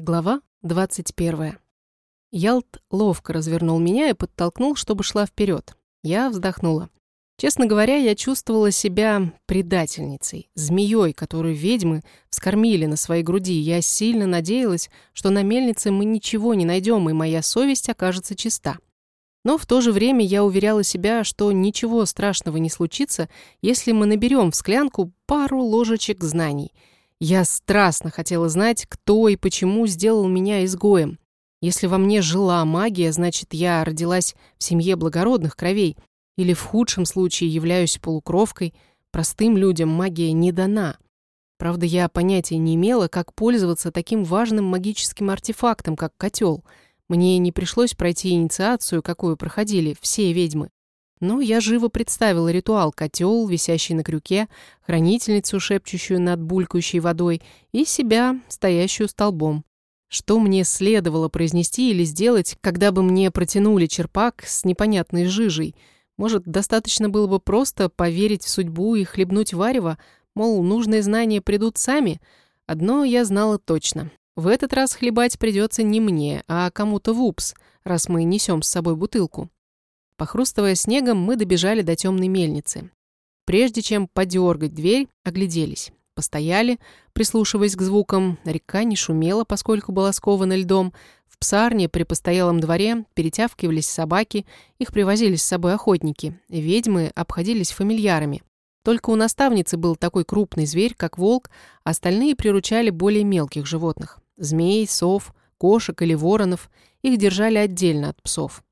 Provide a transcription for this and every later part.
Глава 21. Ялт ловко развернул меня и подтолкнул, чтобы шла вперед. Я вздохнула. Честно говоря, я чувствовала себя предательницей, змеей, которую ведьмы вскормили на своей груди. Я сильно надеялась, что на мельнице мы ничего не найдем, и моя совесть окажется чиста. Но в то же время я уверяла себя, что ничего страшного не случится, если мы наберем в склянку пару ложечек знаний — я страстно хотела знать, кто и почему сделал меня изгоем. Если во мне жила магия, значит, я родилась в семье благородных кровей, или в худшем случае являюсь полукровкой. Простым людям магия не дана. Правда, я понятия не имела, как пользоваться таким важным магическим артефактом, как котел. Мне не пришлось пройти инициацию, какую проходили все ведьмы. Но я живо представила ритуал котел, висящий на крюке, хранительницу, шепчущую над булькающей водой, и себя, стоящую столбом. Что мне следовало произнести или сделать, когда бы мне протянули черпак с непонятной жижей? Может, достаточно было бы просто поверить в судьбу и хлебнуть варево, мол, нужные знания придут сами? Одно я знала точно. В этот раз хлебать придется не мне, а кому-то в упс, раз мы несем с собой бутылку. Похрустывая снегом, мы добежали до темной мельницы. Прежде чем подергать дверь, огляделись. Постояли, прислушиваясь к звукам. Река не шумела, поскольку была скована льдом. В псарне при постоялом дворе перетявкивались собаки, их привозили с собой охотники. Ведьмы обходились фамильярами. Только у наставницы был такой крупный зверь, как волк, остальные приручали более мелких животных. Змей, сов, кошек или воронов. Их держали отдельно от псов.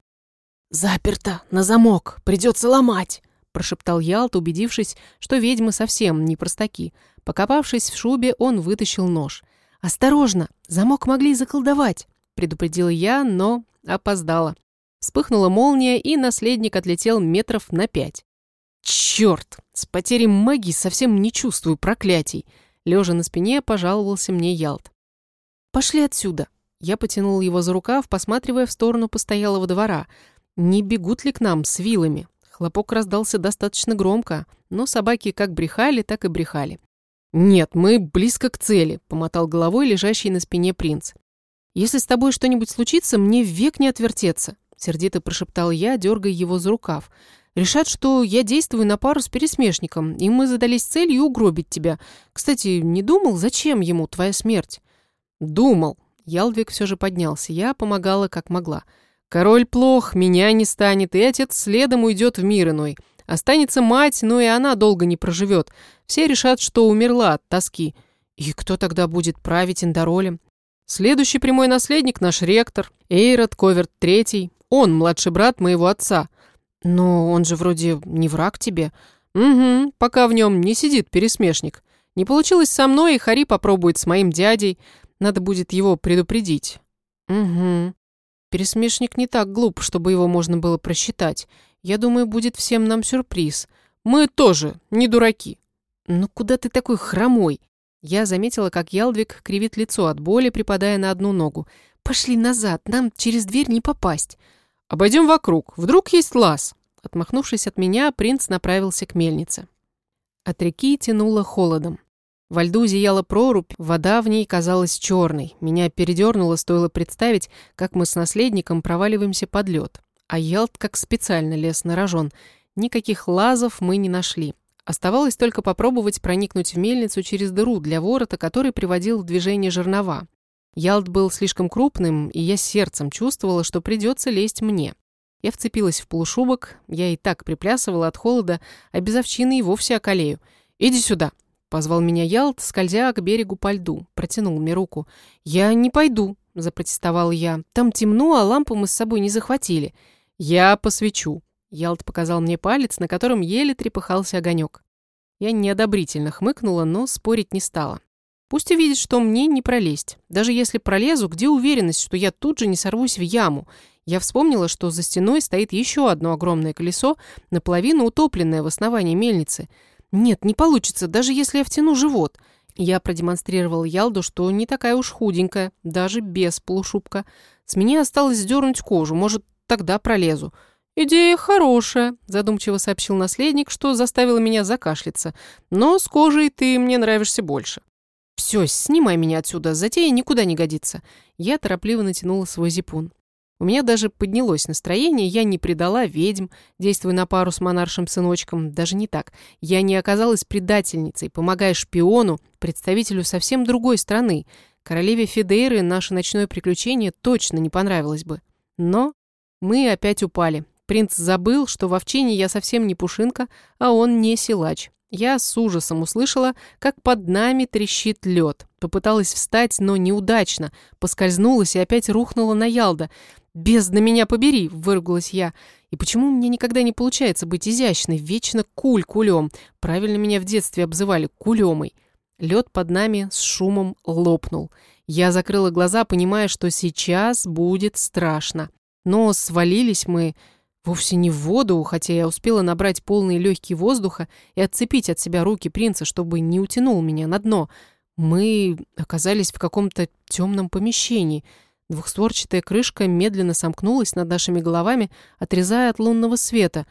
«Заперто! На замок! Придется ломать!» прошептал Ялт, убедившись, что ведьмы совсем не простаки. Покопавшись в шубе, он вытащил нож. «Осторожно! Замок могли заколдовать!» предупредила я, но опоздала. Вспыхнула молния, и наследник отлетел метров на пять. «Черт! С потерей магии совсем не чувствую проклятий!» Лежа на спине, пожаловался мне Ялт. «Пошли отсюда!» Я потянул его за рукав, посматривая в сторону постоялого двора – не бегут ли к нам с вилами? Хлопок раздался достаточно громко, но собаки как брехали, так и брехали. «Нет, мы близко к цели», — помотал головой лежащий на спине принц. «Если с тобой что-нибудь случится, мне век не отвертеться», — сердито прошептал я, дергая его за рукав. «Решат, что я действую на пару с пересмешником, и мы задались целью угробить тебя. Кстати, не думал, зачем ему твоя смерть?» «Думал». Ялдвиг все же поднялся. Я помогала, как могла. Король плох, меня не станет, и отец следом уйдет в мир иной. Останется мать, но и она долго не проживет. Все решат, что умерла от тоски. И кто тогда будет править Индоролем? Следующий прямой наследник наш ректор, Эйрот Коверт Третий. Он младший брат моего отца. Но он же вроде не враг тебе. Угу, пока в нем не сидит пересмешник. Не получилось со мной, и Хари попробует с моим дядей. Надо будет его предупредить. Угу. Пересмешник не так глуп, чтобы его можно было просчитать. Я думаю, будет всем нам сюрприз. Мы тоже не дураки. Ну куда ты такой хромой? Я заметила, как Ялдвиг кривит лицо от боли, припадая на одну ногу. Пошли назад, нам через дверь не попасть. Обойдем вокруг, вдруг есть лаз. Отмахнувшись от меня, принц направился к мельнице. От реки тянуло холодом. Во льду зияла прорубь, вода в ней казалась черной. Меня передернуло, стоило представить, как мы с наследником проваливаемся под лед. А Ялт как специально лез на рожон. Никаких лазов мы не нашли. Оставалось только попробовать проникнуть в мельницу через дыру для ворота, который приводил в движение жернова. Ялт был слишком крупным, и я сердцем чувствовала, что придется лезть мне. Я вцепилась в полушубок, я и так приплясывала от холода, а без овчины и вовсе околею. «Иди сюда!» Позвал меня Ялт, скользя к берегу по льду. Протянул мне руку. «Я не пойду», — запротестовал я. «Там темно, а лампу мы с собой не захватили». «Я посвечу». Ялт показал мне палец, на котором еле трепыхался огонек. Я неодобрительно хмыкнула, но спорить не стала. Пусть увидит, что мне не пролезть. Даже если пролезу, где уверенность, что я тут же не сорвусь в яму? Я вспомнила, что за стеной стоит еще одно огромное колесо, наполовину утопленное в основании мельницы — «Нет, не получится, даже если я втяну живот». Я продемонстрировал Ялду, что не такая уж худенькая, даже без полушубка. С меня осталось сдернуть кожу, может, тогда пролезу. «Идея хорошая», – задумчиво сообщил наследник, что заставило меня закашляться. «Но с кожей ты мне нравишься больше». Все, снимай меня отсюда, затея никуда не годится. Я торопливо натянула свой зипун. У меня даже поднялось настроение, я не предала ведьм, действуя на пару с монаршим сыночком, даже не так. Я не оказалась предательницей, помогая шпиону, представителю совсем другой страны. Королеве Федейры наше ночное приключение точно не понравилось бы. Но мы опять упали. Принц забыл, что в овчине я совсем не пушинка, а он не силач. Я с ужасом услышала, как под нами трещит лед. Попыталась встать, но неудачно. Поскользнулась и опять рухнула на Ялда. «Бездна меня побери!» – выругалась я. «И почему мне никогда не получается быть изящной? Вечно куль кулем. Правильно меня в детстве обзывали кулемой». Лед под нами с шумом лопнул. Я закрыла глаза, понимая, что сейчас будет страшно. Но свалились мы вовсе не в воду, хотя я успела набрать полные легкие воздуха и отцепить от себя руки принца, чтобы не утянул меня на дно. Мы оказались в каком-то темном помещении – Двухстворчатая крышка медленно сомкнулась над нашими головами, отрезая от лунного света.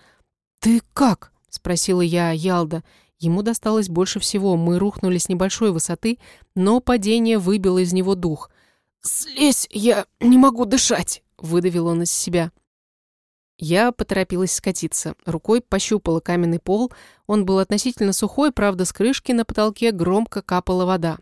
«Ты как?» — спросила я Ялда. Ему досталось больше всего. Мы рухнули с небольшой высоты, но падение выбило из него дух. «Слезь, я не могу дышать!» — выдавил он из себя. Я поторопилась скатиться. Рукой пощупала каменный пол. Он был относительно сухой, правда, с крышки на потолке громко капала вода.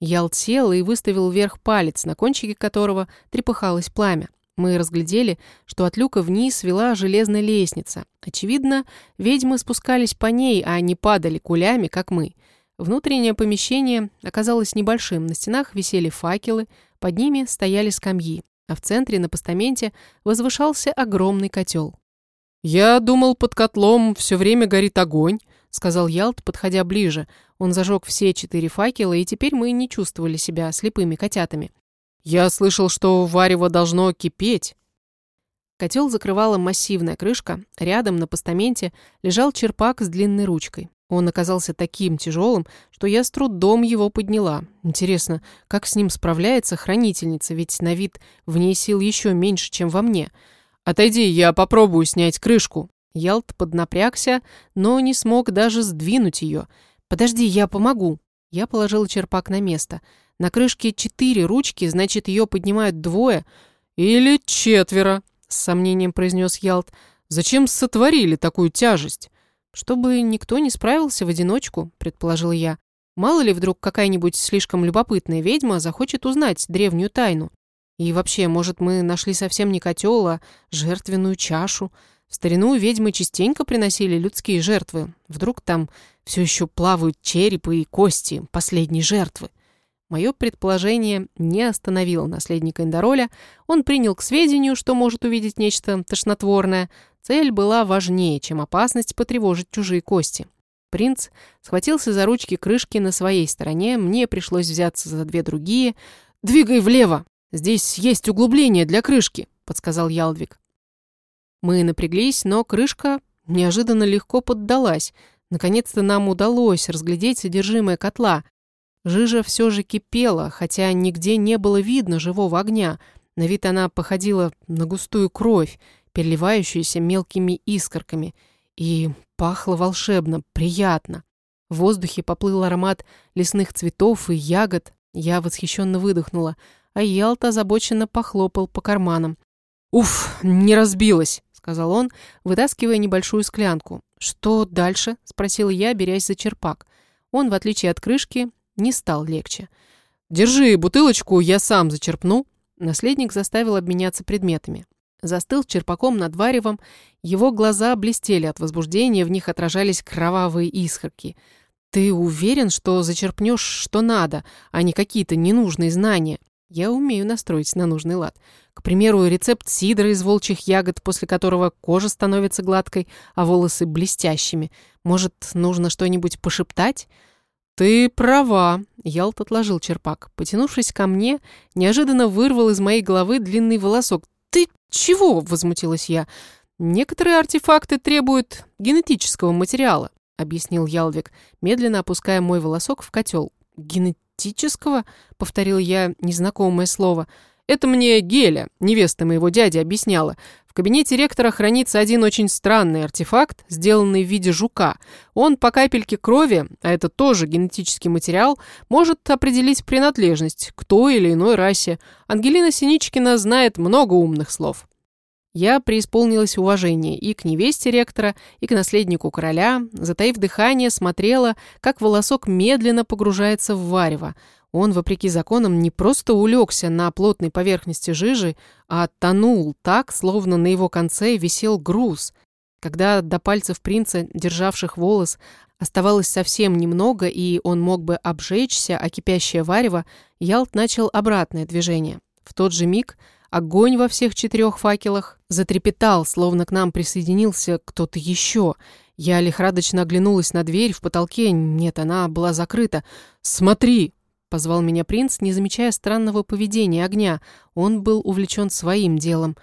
Ялт сел и выставил вверх палец, на кончике которого трепыхалось пламя. Мы разглядели, что от люка вниз вела железная лестница. Очевидно, ведьмы спускались по ней, а не падали кулями, как мы. Внутреннее помещение оказалось небольшим. На стенах висели факелы, под ними стояли скамьи, а в центре на постаменте возвышался огромный котел. «Я думал, под котлом все время горит огонь», — сказал Ялт, подходя ближе. Он зажег все четыре факела, и теперь мы не чувствовали себя слепыми котятами. «Я слышал, что варево должно кипеть». Котел закрывала массивная крышка. Рядом на постаменте лежал черпак с длинной ручкой. Он оказался таким тяжелым, что я с трудом его подняла. Интересно, как с ним справляется хранительница, ведь на вид в ней сил еще меньше, чем во мне — «Отойди, я попробую снять крышку». Ялт поднапрягся, но не смог даже сдвинуть ее. «Подожди, я помогу». Я положила черпак на место. На крышке четыре ручки, значит, ее поднимают двое. «Или четверо», — с сомнением произнес Ялт. «Зачем сотворили такую тяжесть?» «Чтобы никто не справился в одиночку», — предположил я. «Мало ли вдруг какая-нибудь слишком любопытная ведьма захочет узнать древнюю тайну». И вообще, может, мы нашли совсем не котел, а жертвенную чашу. В старину ведьмы частенько приносили людские жертвы. Вдруг там все еще плавают черепы и кости последней жертвы. Мое предположение не остановило наследника Эндороля. Он принял к сведению, что может увидеть нечто тошнотворное. Цель была важнее, чем опасность потревожить чужие кости. Принц схватился за ручки крышки на своей стороне, мне пришлось взяться за две другие. «Двигай влево!» «Здесь есть углубление для крышки», — подсказал Ялдвиг. Мы напряглись, но крышка неожиданно легко поддалась. Наконец-то нам удалось разглядеть содержимое котла. Жижа все же кипела, хотя нигде не было видно живого огня. На вид она походила на густую кровь, переливающуюся мелкими искорками. И пахло волшебно, приятно. В воздухе поплыл аромат лесных цветов и ягод. Я восхищенно выдохнула — а Ялта озабоченно похлопал по карманам. «Уф, не разбилась», — сказал он, вытаскивая небольшую склянку. «Что дальше?» — спросил я, берясь за черпак. Он, в отличие от крышки, не стал легче. «Держи бутылочку, я сам зачерпну». Наследник заставил обменяться предметами. Застыл черпаком над варевом, его глаза блестели от возбуждения, в них отражались кровавые искорки. «Ты уверен, что зачерпнешь что надо, а не какие-то ненужные знания?» Я умею настроить на нужный лад. К примеру, рецепт сидра из волчьих ягод, после которого кожа становится гладкой, а волосы блестящими. Может, нужно что-нибудь пошептать? «Ты права», — Ялт отложил черпак. Потянувшись ко мне, неожиданно вырвал из моей головы длинный волосок. «Ты чего?» — возмутилась я. «Некоторые артефакты требуют генетического материала», — объяснил Ялвик, медленно опуская мой волосок в котел. «Генетического?» — повторил я незнакомое слово. Это мне Геля, невеста моего дяди, объясняла. В кабинете ректора хранится один очень странный артефакт, сделанный в виде жука. Он по капельке крови, а это тоже генетический материал, может определить принадлежность к той или иной расе. Ангелина Синичкина знает много умных слов. Я преисполнилась уважения и к невесте ректора, и к наследнику короля, затаив дыхание, смотрела, как волосок медленно погружается в варево. Он, вопреки законам, не просто улегся на плотной поверхности жижи, а тонул так, словно на его конце висел груз. Когда до пальцев принца, державших волос, оставалось совсем немного, и он мог бы обжечься, а кипящее варево, Ялт начал обратное движение. В тот же миг огонь во всех четырех факелах затрепетал, словно к нам присоединился кто-то еще. Я лихорадочно оглянулась на дверь в потолке. Нет, она была закрыта. «Смотри!» Позвал меня принц, не замечая странного поведения огня. Он был увлечен своим делом.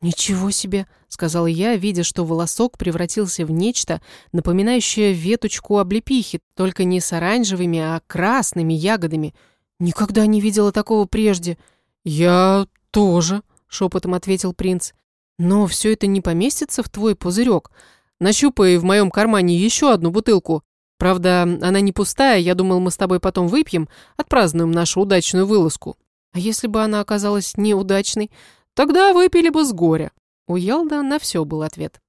«Ничего себе!» — сказала я, видя, что волосок превратился в нечто, напоминающее веточку облепихи, только не с оранжевыми, а красными ягодами. «Никогда не видела такого прежде». «Я тоже», — шепотом ответил принц. «Но все это не поместится в твой пузырек. Нащупай в моем кармане еще одну бутылку. Правда, она не пустая, я думал, мы с тобой потом выпьем, отпразднуем нашу удачную вылазку. А если бы она оказалась неудачной, тогда выпили бы с горя. У Ялда на все был ответ.